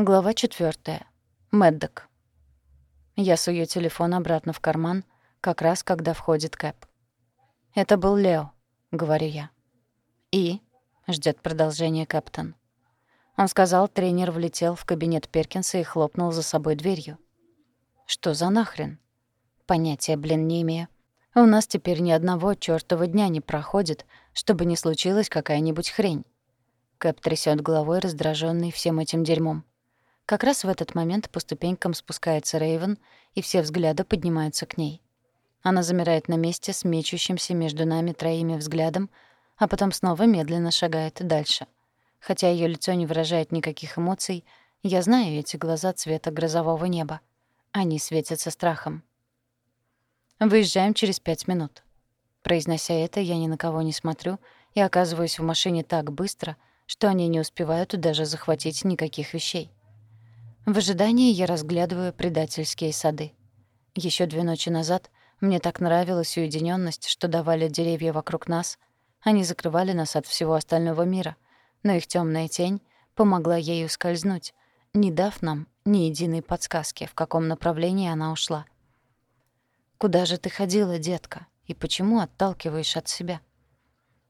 Глава четвертая. Мэддок. Я сую телефон обратно в карман, как раз когда входит Кэп. «Это был Лео», — говорю я. «И?» — ждет продолжение Кэптон. Он сказал, тренер влетел в кабинет Перкинса и хлопнул за собой дверью. «Что за нахрен?» Понятия, блин, не имею. У нас теперь ни одного чёртова дня не проходит, чтобы не случилась какая-нибудь хрень. Кэп трясёт головой, раздражённый всем этим дерьмом. Как раз в этот момент по ступенькам спускается Рейвен, и все взгляды поднимаются к ней. Она замирает на месте с мечущимся между нами троими взглядом, а потом снова медленно шагает дальше. Хотя её лицо не выражает никаких эмоций, я знаю эти глаза цвета грозового неба. Они светятся страхом. «Выезжаем через пять минут». Произнося это, я ни на кого не смотрю и оказываюсь в машине так быстро, что они не успевают даже захватить никаких вещей. В ожидании я разглядываю предательские сады. Еще две ночи назад мне так нравилась уединенность, что давали деревья вокруг нас. Они закрывали нас от всего остального мира, но их темная тень помогла ей ускользнуть, не дав нам ни единой подсказки, в каком направлении она ушла. «Куда же ты ходила, детка, и почему отталкиваешь от себя?»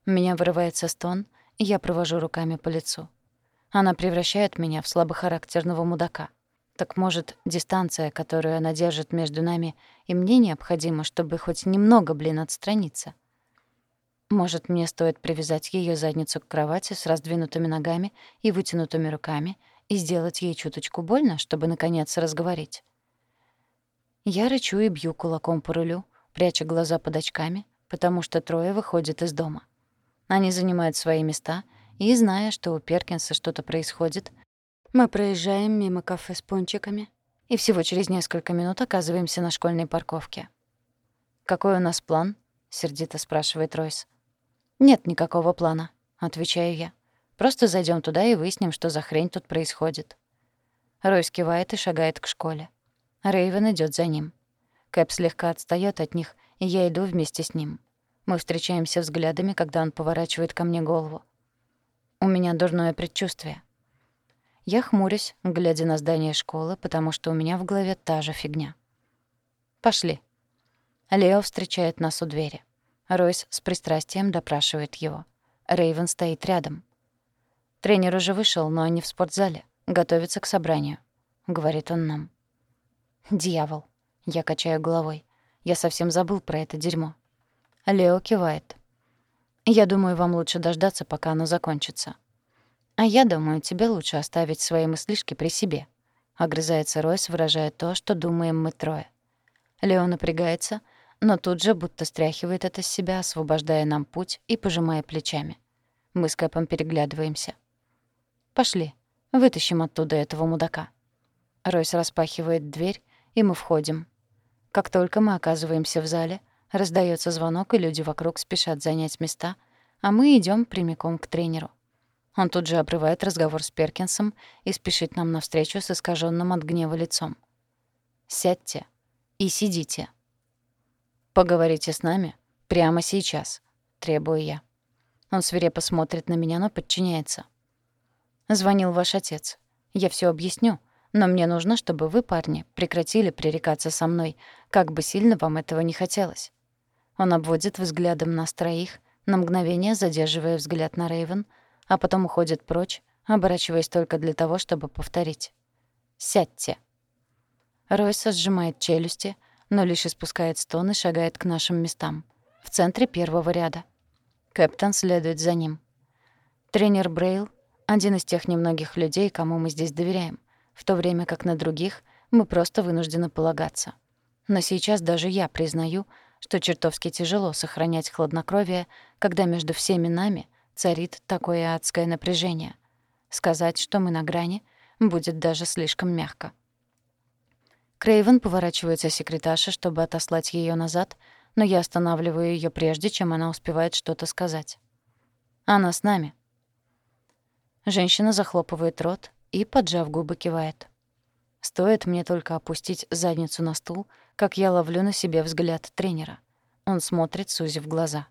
Меня вырывается стон, и я провожу руками по лицу. Она превращает меня в слабохарактерного мудака. Так может, дистанция, которую она держит между нами, и мне необходима, чтобы хоть немного, блин, отстраниться? Может, мне стоит привязать ее задницу к кровати с раздвинутыми ногами и вытянутыми руками и сделать ей чуточку больно, чтобы, наконец, разговорить? Я рычу и бью кулаком по рулю, пряча глаза под очками, потому что трое выходят из дома. Они занимают свои места — и, зная, что у Перкинса что-то происходит, мы проезжаем мимо кафе с пончиками и всего через несколько минут оказываемся на школьной парковке. «Какой у нас план?» — сердито спрашивает Ройс. «Нет никакого плана», — отвечаю я. «Просто зайдем туда и выясним, что за хрень тут происходит». Ройс кивает и шагает к школе. Рейвен идет за ним. Кэп слегка отстаёт от них, и я иду вместе с ним. Мы встречаемся взглядами, когда он поворачивает ко мне голову. У меня дурное предчувствие. Я хмурюсь, глядя на здание школы, потому что у меня в голове та же фигня. «Пошли». Лео встречает нас у двери. Ройс с пристрастием допрашивает его. Рейвен стоит рядом. «Тренер уже вышел, но они в спортзале. Готовятся к собранию», — говорит он нам. «Дьявол». Я качаю головой. Я совсем забыл про это дерьмо. Лео кивает. Я думаю, вам лучше дождаться, пока оно закончится. А я думаю, тебе лучше оставить свои мыслишки при себе. Огрызается Ройс, выражая то, что думаем мы трое. Лео напрягается, но тут же будто стряхивает это с себя, освобождая нам путь и пожимая плечами. Мы с Кэпом переглядываемся. «Пошли, вытащим оттуда этого мудака». Ройс распахивает дверь, и мы входим. Как только мы оказываемся в зале, Раздается звонок, и люди вокруг спешат занять места, а мы идем прямиком к тренеру. Он тут же обрывает разговор с Перкинсом и спешит нам навстречу с искаженным от гнева лицом. «Сядьте и сидите». «Поговорите с нами прямо сейчас», — требую я. Он свирепо смотрит на меня, но подчиняется. «Звонил ваш отец. Я все объясню, но мне нужно, чтобы вы, парни, прекратили пререкаться со мной, как бы сильно вам этого не хотелось. Он обводит взглядом нас троих, на мгновение задерживая взгляд на Рейвен, а потом уходит прочь, оборачиваясь только для того, чтобы повторить. «Сядьте». Ройса сжимает челюсти, но лишь испускает стон и шагает к нашим местам. В центре первого ряда. Кэптон следует за ним. Тренер Брейл — один из тех немногих людей, кому мы здесь доверяем, в то время как на других мы просто вынуждены полагаться. Но сейчас даже я признаю, что чертовски тяжело сохранять хладнокровие, когда между всеми нами царит такое адское напряжение. Сказать, что мы на грани, будет даже слишком мягко. Крейвен поворачивается секретарша, чтобы отослать ее назад, но я останавливаю ее прежде, чем она успевает что-то сказать. «Она с нами». Женщина захлопывает рот и, поджав губы, кивает. Стоит мне только опустить задницу на стул, как я ловлю на себе взгляд тренера. Он смотрит, сузив глаза.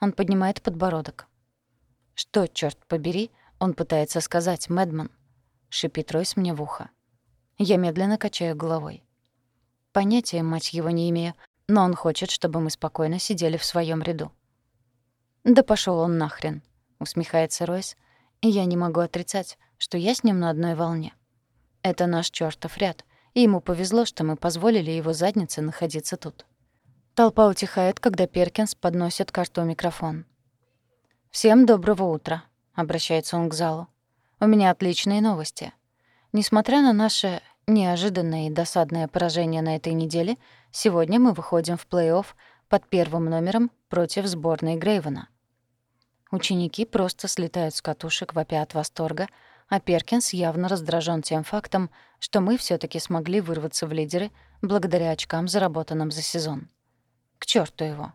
Он поднимает подбородок. Что, черт побери, он пытается сказать, Мэдман? шипит Ройс мне в ухо. Я медленно качаю головой. Понятия, мать его, не имею, но он хочет, чтобы мы спокойно сидели в своем ряду. «Да пошел он нахрен», — усмехается Ройс, я не могу отрицать, что я с ним на одной волне. Это наш чёртов ряд, и ему повезло, что мы позволили его заднице находиться тут. Толпа утихает, когда Перкинс подносит к рту микрофон. «Всем доброго утра», — обращается он к залу. «У меня отличные новости. Несмотря на наше неожиданное и досадное поражение на этой неделе, сегодня мы выходим в плей-офф под первым номером против сборной Грейвена. Ученики просто слетают с катушек, вопя от восторга, а Перкинс явно раздражен тем фактом, что мы все таки смогли вырваться в лидеры благодаря очкам, заработанным за сезон. К черту его.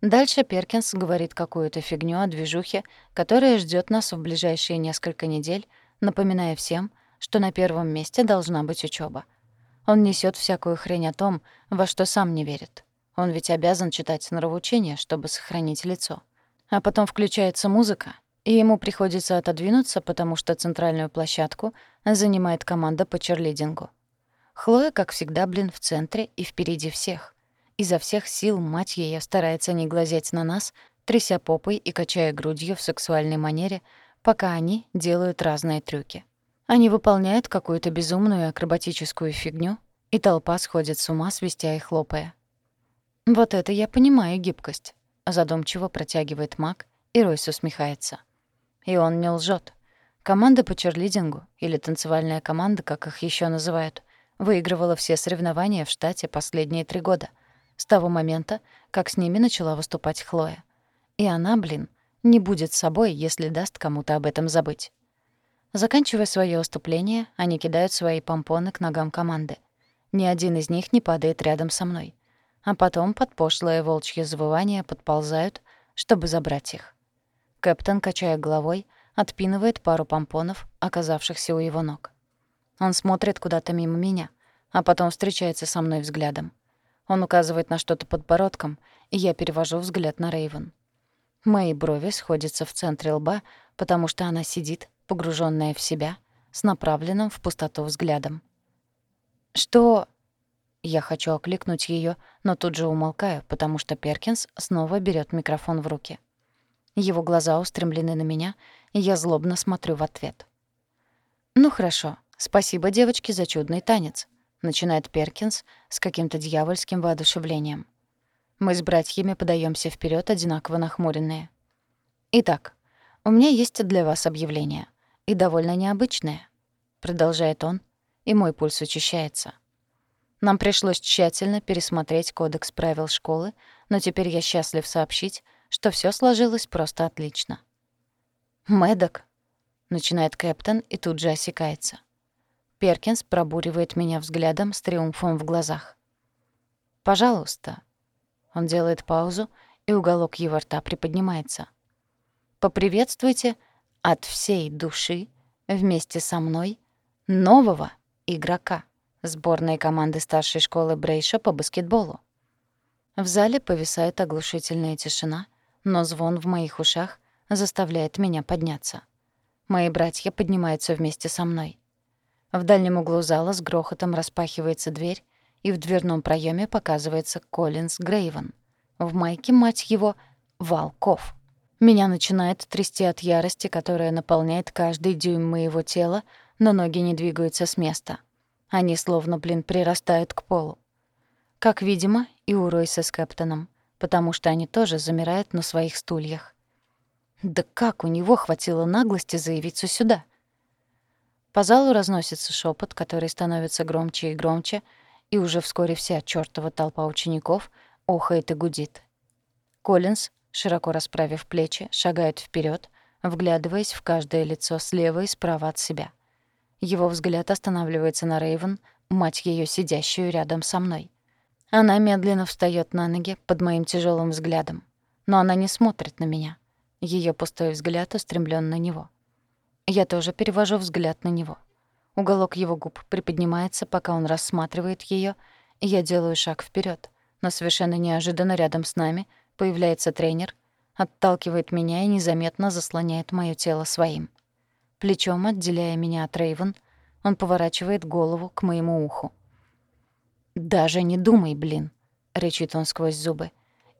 Дальше Перкинс говорит какую-то фигню о движухе, которая ждет нас в ближайшие несколько недель, напоминая всем, что на первом месте должна быть учеба. Он несет всякую хрень о том, во что сам не верит. Он ведь обязан читать нравоучения, чтобы сохранить лицо. А потом включается музыка, и ему приходится отодвинуться, потому что центральную площадку занимает команда по черлидингу. Хлоя, как всегда, блин, в центре и впереди всех. Изо всех сил мать её старается не глазеть на нас, тряся попой и качая грудью в сексуальной манере, пока они делают разные трюки. Они выполняют какую-то безумную акробатическую фигню, и толпа сходит с ума, свистя и хлопая. Вот это я понимаю гибкость. Задумчиво протягивает Мак, и Ройс усмехается. И он не лжет. Команда по черлидингу, или танцевальная команда, как их еще называют, выигрывала все соревнования в штате последние три года, с того момента, как с ними начала выступать Хлоя. И она, блин, не будет собой, если даст кому-то об этом забыть. Заканчивая свое выступление, они кидают свои помпоны к ногам команды. Ни один из них не падает рядом со мной а потом под пошлое волчье завывание подползают, чтобы забрать их. Кэптон, качая головой, отпинывает пару помпонов, оказавшихся у его ног. Он смотрит куда-то мимо меня, а потом встречается со мной взглядом. Он указывает на что-то подбородком, и я перевожу взгляд на Рейвен. Мои брови сходятся в центре лба, потому что она сидит, погруженная в себя, с направленным в пустоту взглядом. «Что...» Я хочу окликнуть ее, но тут же умолкаю, потому что Перкинс снова берет микрофон в руки. Его глаза устремлены на меня, и я злобно смотрю в ответ. «Ну хорошо, спасибо, девочки, за чудный танец», — начинает Перкинс с каким-то дьявольским воодушевлением. Мы с братьями подаемся вперед одинаково нахмуренные. «Итак, у меня есть для вас объявление, и довольно необычное», — продолжает он, и мой пульс учащается. Нам пришлось тщательно пересмотреть кодекс правил школы, но теперь я счастлив сообщить, что все сложилось просто отлично. «Мэддок», — начинает Кэптон и тут же осекается. Перкинс пробуривает меня взглядом с триумфом в глазах. «Пожалуйста». Он делает паузу, и уголок его рта приподнимается. «Поприветствуйте от всей души вместе со мной нового игрока» сборной команды старшей школы Брейша по баскетболу. В зале повисает оглушительная тишина, но звон в моих ушах заставляет меня подняться. Мои братья поднимаются вместе со мной. В дальнем углу зала с грохотом распахивается дверь, и в дверном проеме показывается Коллинз Грейвен. В майке, мать его, Волков. Меня начинает трясти от ярости, которая наполняет каждый дюйм моего тела, но ноги не двигаются с места — они словно, блин, прирастают к полу. Как видимо, и у Ройса с Кэптоном, потому что они тоже замирают на своих стульях. Да как у него хватило наглости заявиться сюда? По залу разносится шепот, который становится громче и громче, и уже вскоре вся чёртова толпа учеников охает и гудит. Коллинз, широко расправив плечи, шагает вперед, вглядываясь в каждое лицо слева и справа от себя — его взгляд останавливается на Рейвен, мать ее сидящую рядом со мной. Она медленно встает на ноги под моим тяжелым взглядом. Но она не смотрит на меня. Ее пустой взгляд устремлен на него. Я тоже перевожу взгляд на него. Уголок его губ приподнимается, пока он рассматривает ее, и я делаю шаг вперед. Но совершенно неожиданно рядом с нами появляется тренер, отталкивает меня и незаметно заслоняет моё тело своим. Плечом отделяя меня от Рейвен, он поворачивает голову к моему уху. «Даже не думай, блин», — рычит он сквозь зубы.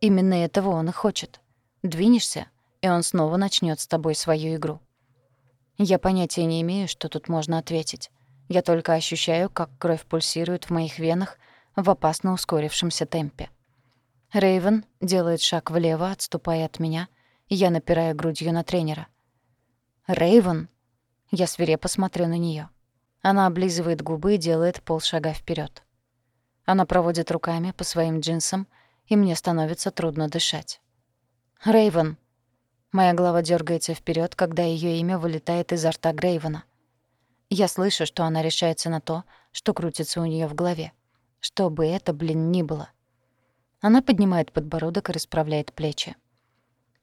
«Именно этого он и хочет. Двинешься, и он снова начнет с тобой свою игру». Я понятия не имею, что тут можно ответить. Я только ощущаю, как кровь пульсирует в моих венах в опасно ускорившемся темпе. Рейвен делает шаг влево, отступая от меня, и я напираю грудью на тренера. Рейвен, я свирепо смотрю на нее. Она облизывает губы и делает полшага вперед. Она проводит руками по своим джинсам, и мне становится трудно дышать. Рейвен. Моя голова дергается вперед, когда ее имя вылетает изо рта Грейвена. Я слышу, что она решается на то, что крутится у нее в голове. Что бы это, блин, ни было. Она поднимает подбородок и расправляет плечи.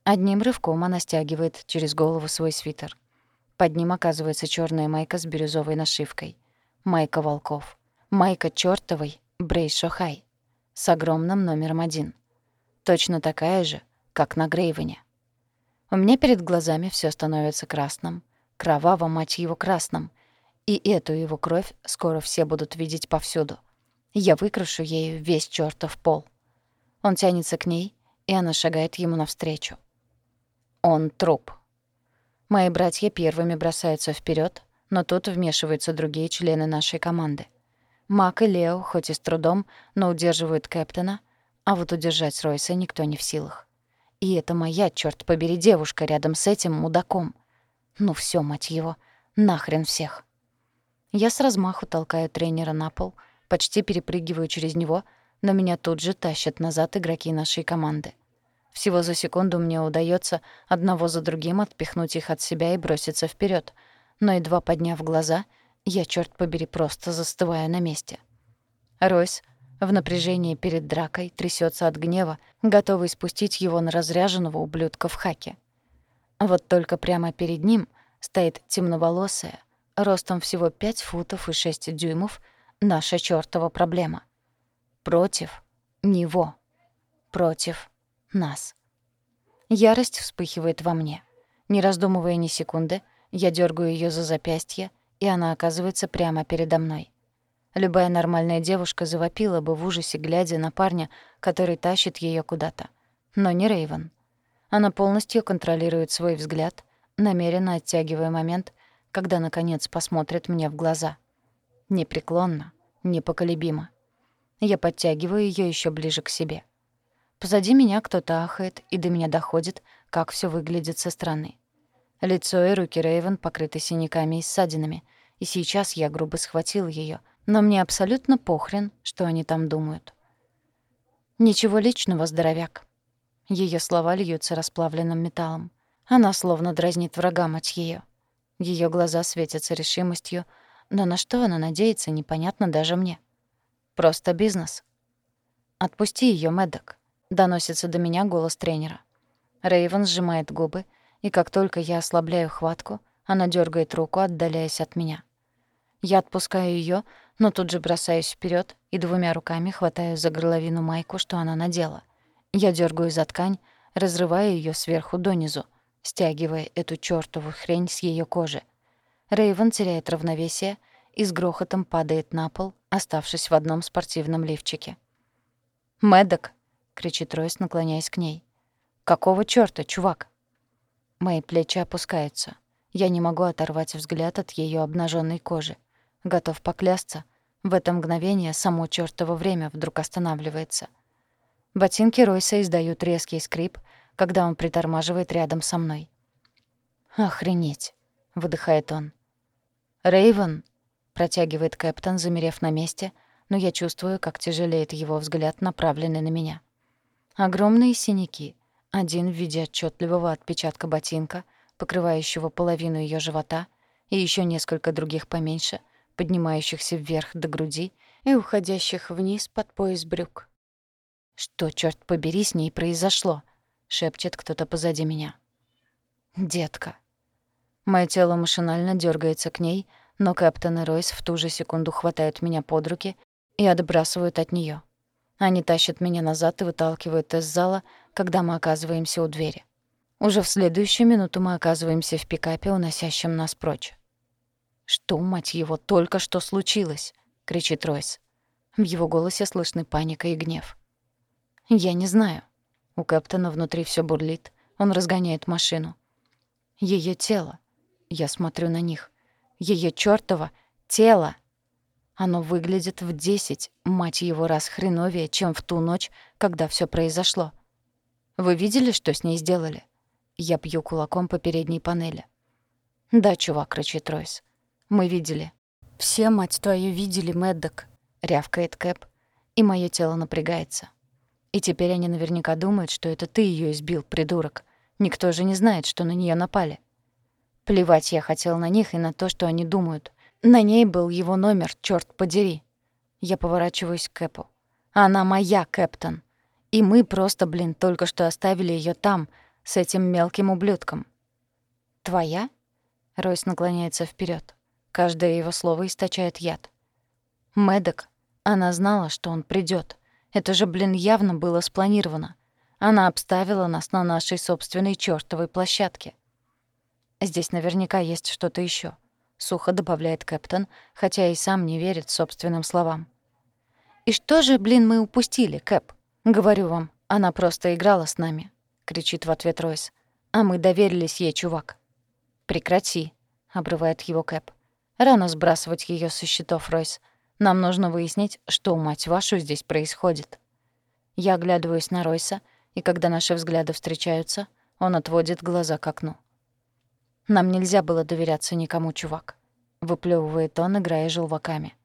Одним рывком она стягивает через голову свой свитер. Под ним оказывается черная майка с бирюзовой нашивкой. Майка волков. Майка чёртовой Брейшохай. С огромным номером один. Точно такая же, как на Грейвене. У меня перед глазами все становится красным. Кроваво, мать его, красным. И эту его кровь скоро все будут видеть повсюду. Я выкрашу ею весь чёртов пол. Он тянется к ней, и она шагает ему навстречу. Он труп. Мои братья первыми бросаются вперед, но тут вмешиваются другие члены нашей команды. Мак и Лео, хоть и с трудом, но удерживают Кэптона, а вот удержать Ройса никто не в силах. И это моя, черт побери, девушка рядом с этим мудаком. Ну все, мать его, нахрен всех. Я с размаху толкаю тренера на пол, почти перепрыгиваю через него, но меня тут же тащат назад игроки нашей команды. Всего за секунду мне удается одного за другим отпихнуть их от себя и броситься вперед, но едва подняв глаза, я, черт побери, просто застываю на месте. Ройс в напряжении перед дракой трясется от гнева, готовый спустить его на разряженного ублюдка в хаке. Вот только прямо перед ним стоит темноволосая, ростом всего 5 футов и 6 дюймов, наша чёртова проблема. Против него. Против нас. Ярость вспыхивает во мне. Не раздумывая ни секунды, я дергаю ее за запястье, и она оказывается прямо передо мной. Любая нормальная девушка завопила бы в ужасе, глядя на парня, который тащит ее куда-то. Но не Рейвен. Она полностью контролирует свой взгляд, намеренно оттягивая момент, когда, наконец, посмотрит мне в глаза. Непреклонно, непоколебимо. Я подтягиваю ее еще ближе к себе. Позади меня кто-то ахает, и до меня доходит, как все выглядит со стороны. Лицо и руки Рейвен покрыты синяками и ссадинами, и сейчас я грубо схватил ее, но мне абсолютно похрен, что они там думают. «Ничего личного, здоровяк». Ее слова льются расплавленным металлом. Она словно дразнит врага, мать её. Её глаза светятся решимостью, но на что она надеется, непонятно даже мне. Просто бизнес. «Отпусти её, Мэддок», — доносится до меня голос тренера. Рейвен сжимает губы, и как только я ослабляю хватку, она дёргает руку, отдаляясь от меня. Я отпускаю её, но тут же бросаюсь вперёд и двумя руками хватаю за горловину майку, что она надела. Я дёргаю за ткань, разрываю её сверху донизу — стягивая эту чёртову хрень с её кожи. Рейвен теряет равновесие и с грохотом падает на пол, оставшись в одном спортивном лифчике. «Мэддок!» — кричит Ройс, наклоняясь к ней. «Какого чёрта, чувак?» Мои плечи опускаются. Я не могу оторвать взгляд от её обнажённой кожи. Готов поклясться. В это мгновение само чёртово время вдруг останавливается. Ботинки Ройса издают резкий скрип — когда он притормаживает рядом со мной. «Охренеть!» — выдыхает он. «Рэйвен!» — протягивает Кэптон, замерев на месте, но я чувствую, как тяжелеет его взгляд, направленный на меня. Огромные синяки, один в виде отчетливого отпечатка ботинка, покрывающего половину ее живота, и еще несколько других поменьше, поднимающихся вверх до груди и уходящих вниз под пояс брюк. Что, черт побери, с ней произошло? шепчет кто-то позади меня. «Детка». Моё тело машинально дёргается к ней, но Кэптон и Ройс в ту же секунду хватают меня под руки и отбрасывают от неё. Они тащат меня назад и выталкивают из зала, когда мы оказываемся у двери. Уже в следующую минуту мы оказываемся в пикапе, уносящем нас прочь. «Что, мать его, только что случилось?» — кричит Ройс. В его голосе слышны паника и гнев. «Я не знаю». У Кэптона внутри все бурлит. Он разгоняет машину. Ее тело. Я смотрю на них. Ее чёртово тело. Оно выглядит в десять, мать его, раз хреновее, чем в ту ночь, когда все произошло. Вы видели, что с ней сделали? Я пью кулаком по передней панели. «Да, чувак», — рычит Ройс. «Мы видели». «Все, мать твою, видели, Мэддок», — рявкает Кэп, и мое тело напрягается. И теперь они наверняка думают, что это ты ее избил, придурок. Никто же не знает, что на нее напали. Плевать я хотел на них и на то, что они думают. На ней был его номер, черт подери. Я поворачиваюсь к Кэпу. Она моя, Кэптон. И мы просто, блин, только что оставили ее там, с этим мелким ублюдком. «Твоя?» Ройс наклоняется вперед. Каждое его слово источает яд. Мэддок. Она знала, что он придет. Это же, блин, явно было спланировано. Она обставила нас на нашей собственной чёртовой площадке. Здесь наверняка есть что-то ещё. Сухо добавляет Кэптон, хотя и сам не верит собственным словам. «И что же, блин, мы упустили, Кэп? Говорю вам, она просто играла с нами кричит в ответ Ройс. «А мы доверились ей, чувак». «Прекрати», — обрывает его Кэп. «Рано сбрасывать ее со счетов, Ройс. Нам нужно выяснить, что, мать вашу, здесь происходит». Я оглядываюсь на Ройса, и когда наши взгляды встречаются, он отводит глаза к окну. «Нам нельзя было доверяться никому, чувак», — выплёвывает он, играя желваками.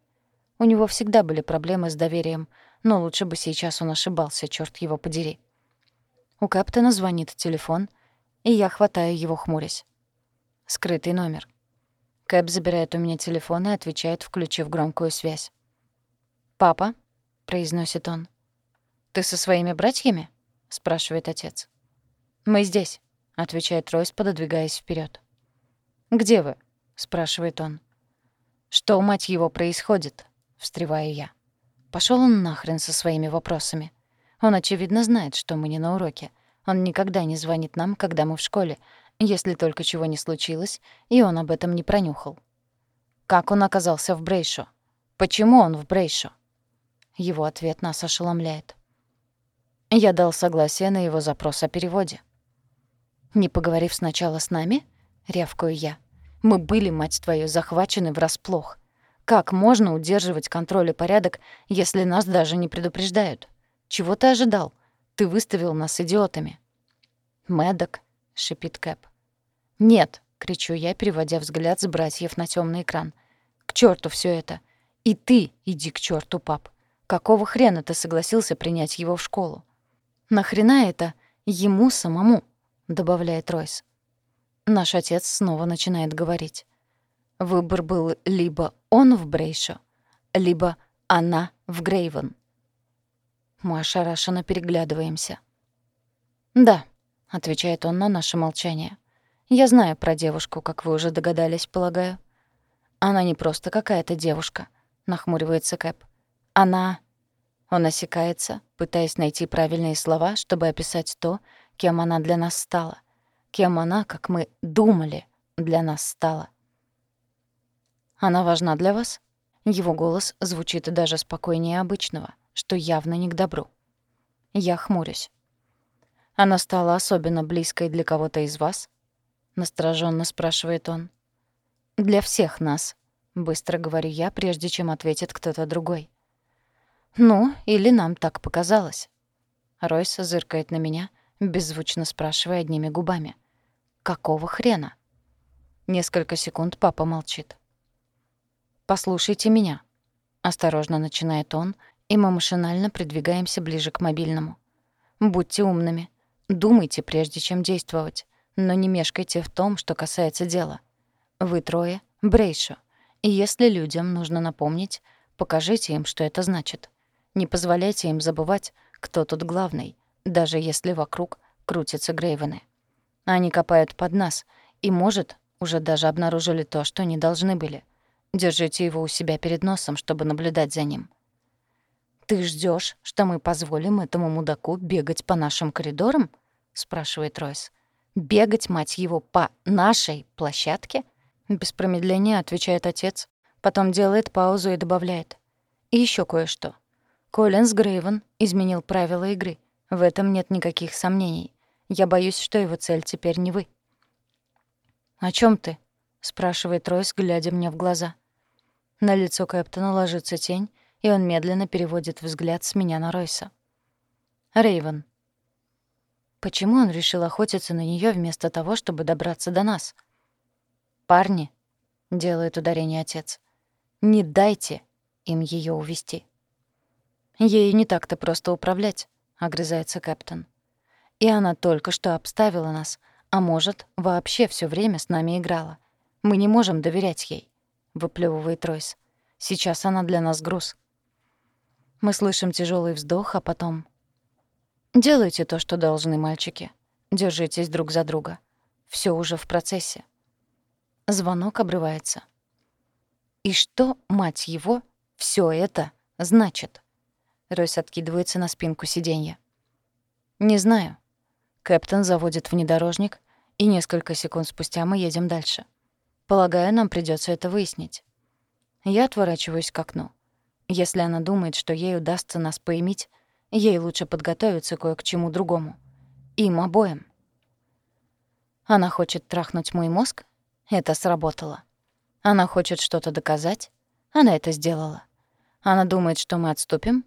У него всегда были проблемы с доверием, но лучше бы сейчас он ошибался, чёрт его подери. У Кэптона звонит телефон, и я хватаю его, хмурясь. Скрытый номер. Кэп забирает у меня телефон и отвечает, включив громкую связь. «Папа?» — произносит он. «Ты со своими братьями?» — спрашивает отец. «Мы здесь», — отвечает Ройс, пододвигаясь вперед. «Где вы?» — спрашивает он. «Что, мать его, происходит?» — встреваю я. Пошёл он нахрен со своими вопросами. Он, очевидно, знает, что мы не на уроке. Он никогда не звонит нам, когда мы в школе, если только чего не случилось, и он об этом не пронюхал. Как он оказался в Брейшо? Почему он в Брейшо? Его ответ нас ошеломляет. Я дал согласие на его запрос о переводе. «Не поговорив сначала с нами?» — рявкаю я. «Мы были, мать твою, захвачены врасплох. Как можно удерживать контроль и порядок, если нас даже не предупреждают?» Чего ты ожидал? Ты выставил нас идиотами». «Мэддок», — шипит Кэп. «Нет», — кричу я, переводя взгляд с братьев на темный экран. «К черту все это! И ты иди к черту, пап! Какого хрена ты согласился принять его в школу?» «Нахрена это ему самому?» — добавляет Ройс. Наш отец снова начинает говорить. Выбор был либо он в Брейшо, либо она в Грейвен. Мы ошарашенно переглядываемся. «Да», — отвечает он на наше молчание. «Я знаю про девушку, как вы уже догадались, полагаю». «Она не просто какая-то девушка», — нахмуривается Кэп. «Она...» Он осекается, пытаясь найти правильные слова, чтобы описать то, кем она для нас стала. Кем она, как мы думали, для нас стала. «Она важна для вас?» Его голос звучит даже спокойнее обычного — что явно не к добру. Я хмурюсь. «Она стала особенно близкой для кого-то из вас?» — настороженно спрашивает он. «Для всех нас», — быстро говорю я, прежде чем ответит кто-то другой. «Ну, или нам так показалось». Ройс зыркает на меня, беззвучно спрашивая одними губами. «Какого хрена?» Несколько секунд папа молчит. «Послушайте меня», — осторожно начинает он, и мы машинально придвигаемся ближе к мобильному. Будьте умными. Думайте, прежде чем действовать. Но не мешкайте в том, что касается дела. Вы трое — Брейшо. И если людям нужно напомнить, покажите им, что это значит. Не позволяйте им забывать, кто тут главный, даже если вокруг крутятся Грейвены. Они копают под нас, и, может, уже даже обнаружили то, что не должны были. Держите его у себя перед носом, чтобы наблюдать за ним. «Ты ждешь, что мы позволим этому мудаку бегать по нашим коридорам?» — спрашивает Ройс. Бегать, мать его, по нашей площадке? Без промедления отвечает отец, потом делает паузу и добавляет. И еще кое-что. Коллинз Грейвен изменил правила игры. В этом нет никаких сомнений. Я боюсь, что его цель теперь не вы. «О чем ты?» — спрашивает Ройс, глядя мне в глаза. На лицо Кэптона ложится тень, и он медленно переводит взгляд с меня на Ройса. Рейвен. Почему он решил охотиться на нее вместо того, чтобы добраться до нас? Парни, делает ударение отец. Не дайте им ее увести. Ей не так-то просто управлять, огрызается капитан. И она только что обставила нас, а может, вообще все время с нами играла. Мы не можем доверять ей, выплевывает Ройс. Сейчас она для нас груз. Мы слышим тяжелый вздох, а потом Делайте то, что должны мальчики. Держитесь друг за друга. Все уже в процессе. Звонок обрывается. И что, мать его, все это значит? Ройс откидывается на спинку сиденья. Не знаю. Кэптон заводит внедорожник, и несколько секунд спустя мы едем дальше. Полагаю, нам придется это выяснить. Я отворачиваюсь к окну. Если она думает, что ей удастся нас поиметь, Ей лучше подготовиться кое к чему другому. Им обоим. Она хочет трахнуть мой мозг? Это сработало. Она хочет что-то доказать? Она это сделала. Она думает, что мы отступим?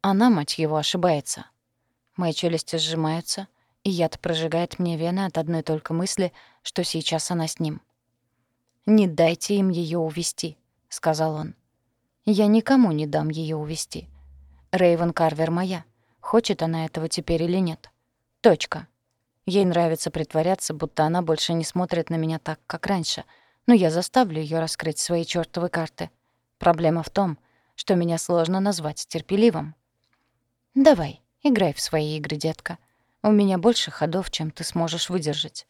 Она, мать его, ошибается. Мои челюсти сжимаются, и яд прожигает мне вены от одной только мысли, что сейчас она с ним. «Не дайте им ее увести, сказал он. «Я никому не дам ее увести. Рейвен Карвер моя. Хочет она этого теперь или нет. Точка. Ей нравится притворяться, будто она больше не смотрит на меня так, как раньше. Но я заставлю ее раскрыть свои чёртовы карты. Проблема в том, что меня сложно назвать терпеливым. Давай, играй в свои игры, детка. У меня больше ходов, чем ты сможешь выдержать.